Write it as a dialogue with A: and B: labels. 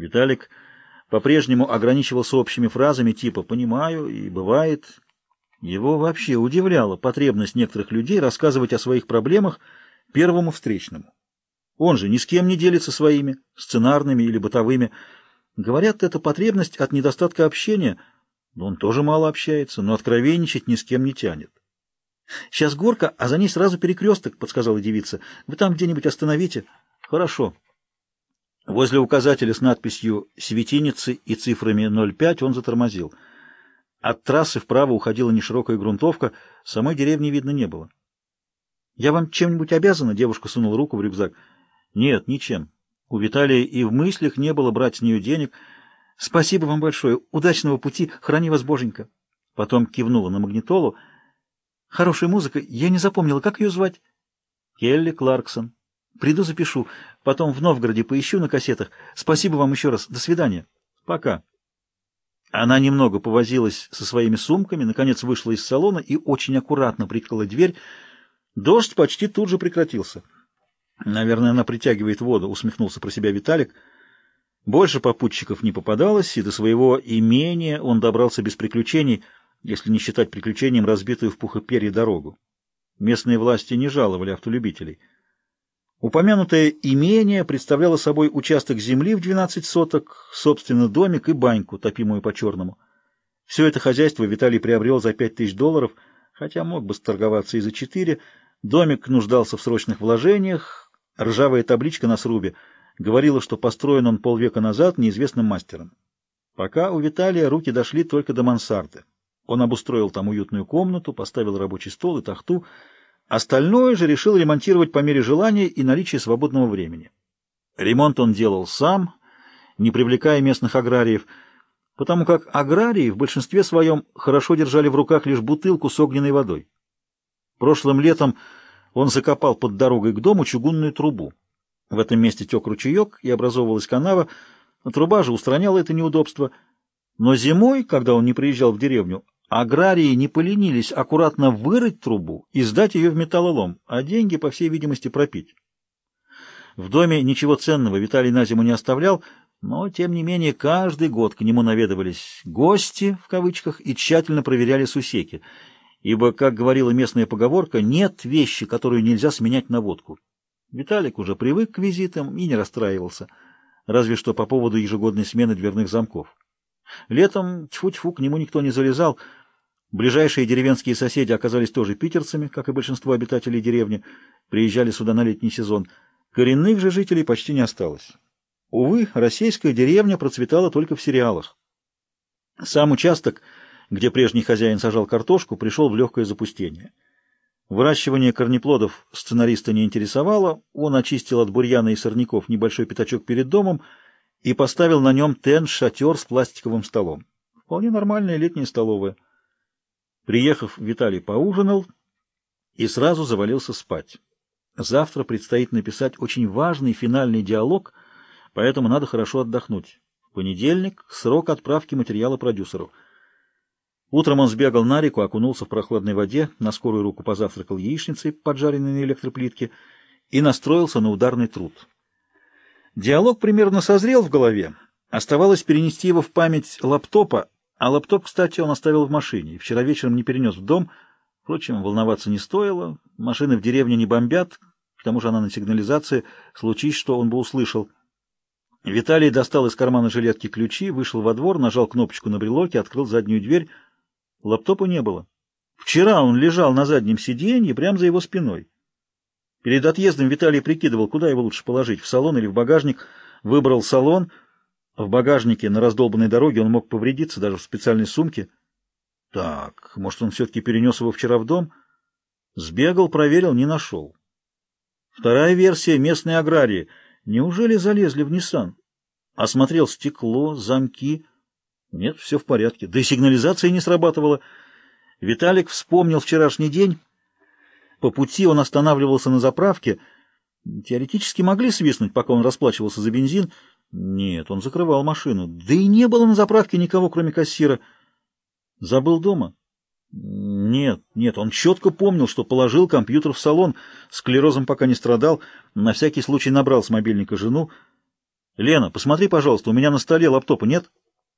A: Виталик по-прежнему ограничивался общими фразами типа «понимаю» и «бывает». Его вообще удивляла потребность некоторых людей рассказывать о своих проблемах первому встречному. Он же ни с кем не делится своими, сценарными или бытовыми. Говорят, это потребность от недостатка общения, но он тоже мало общается, но откровенничать ни с кем не тянет. «Сейчас горка, а за ней сразу перекресток», — подсказала девица. «Вы там где-нибудь остановите?» «Хорошо». Возле указателя с надписью «Светиницы» и цифрами 05 он затормозил. От трассы вправо уходила неширокая грунтовка, самой деревни видно не было. «Я вам чем-нибудь обязана?» — девушка сунула руку в рюкзак. «Нет, ничем. У Виталия и в мыслях не было брать с нее денег. Спасибо вам большое. Удачного пути. Храни вас, Боженька». Потом кивнула на магнитолу. «Хорошая музыка. Я не запомнила, как ее звать?» «Келли Кларксон. Приду запишу. Потом в Новгороде поищу на кассетах. Спасибо вам еще раз. До свидания». «Пока». Она немного повозилась со своими сумками, наконец вышла из салона и очень аккуратно прикрыла дверь. Дождь почти тут же прекратился. «Наверное, она притягивает воду», — усмехнулся про себя Виталик. Больше попутчиков не попадалось, и до своего имения он добрался без приключений, если не считать приключением разбитую в пух и перья дорогу. Местные власти не жаловали автолюбителей. Упомянутое имение представляло собой участок земли в 12 соток, собственно, домик и баньку, топимую по-черному. Все это хозяйство Виталий приобрел за 5 тысяч долларов, хотя мог бы сторговаться и за 4. Домик нуждался в срочных вложениях, ржавая табличка на срубе говорила, что построен он полвека назад неизвестным мастером. Пока у Виталия руки дошли только до мансарды. Он обустроил там уютную комнату, поставил рабочий стол и тахту, Остальное же решил ремонтировать по мере желания и наличия свободного времени. Ремонт он делал сам, не привлекая местных аграриев, потому как аграрии в большинстве своем хорошо держали в руках лишь бутылку с огненной водой. Прошлым летом он закопал под дорогой к дому чугунную трубу. В этом месте тек ручеек и образовывалась канава, труба же устраняла это неудобство. Но зимой, когда он не приезжал в деревню, Аграрии не поленились аккуратно вырыть трубу и сдать ее в металлолом, а деньги, по всей видимости, пропить. В доме ничего ценного Виталий на зиму не оставлял, но, тем не менее, каждый год к нему наведывались «гости» в кавычках и тщательно проверяли сусеки, ибо, как говорила местная поговорка, нет вещи, которую нельзя сменять на водку. Виталик уже привык к визитам и не расстраивался, разве что по поводу ежегодной смены дверных замков. Летом тьфу-тьфу к нему никто не залезал, Ближайшие деревенские соседи оказались тоже питерцами, как и большинство обитателей деревни, приезжали сюда на летний сезон. Коренных же жителей почти не осталось. Увы, российская деревня процветала только в сериалах. Сам участок, где прежний хозяин сажал картошку, пришел в легкое запустение. Выращивание корнеплодов сценариста не интересовало, он очистил от бурьяна и сорняков небольшой пятачок перед домом и поставил на нем тент-шатер с пластиковым столом. Вполне нормальная летняя столовая. Приехав, Виталий поужинал и сразу завалился спать. Завтра предстоит написать очень важный финальный диалог, поэтому надо хорошо отдохнуть. В понедельник срок отправки материала продюсеру. Утром он сбегал на реку, окунулся в прохладной воде, на скорую руку позавтракал яичницей, поджаренной на электроплитке, и настроился на ударный труд. Диалог примерно созрел в голове. Оставалось перенести его в память лаптопа, а лаптоп, кстати, он оставил в машине. Вчера вечером не перенес в дом. Впрочем, волноваться не стоило. Машины в деревне не бомбят. К тому же она на сигнализации. Случись, что он бы услышал. Виталий достал из кармана жилетки ключи, вышел во двор, нажал кнопочку на брелоке, открыл заднюю дверь. Лаптопа не было. Вчера он лежал на заднем сиденье, прямо за его спиной. Перед отъездом Виталий прикидывал, куда его лучше положить, в салон или в багажник. Выбрал салон — в багажнике на раздолбанной дороге он мог повредиться даже в специальной сумке. Так, может, он все-таки перенес его вчера в дом? Сбегал, проверил, не нашел. Вторая версия — местные аграрии. Неужели залезли в Ниссан? Осмотрел стекло, замки. Нет, все в порядке. Да и сигнализация не срабатывала. Виталик вспомнил вчерашний день. По пути он останавливался на заправке. Теоретически могли свистнуть, пока он расплачивался за бензин — нет, он закрывал машину. Да и не было на заправке никого, кроме кассира. Забыл дома? Нет, нет, он четко помнил, что положил компьютер в салон, склерозом пока не страдал, на всякий случай набрал с мобильника жену. «Лена, посмотри, пожалуйста, у меня на столе лаптопа нет?»